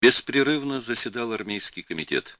Беспрерывно заседал армейский комитет.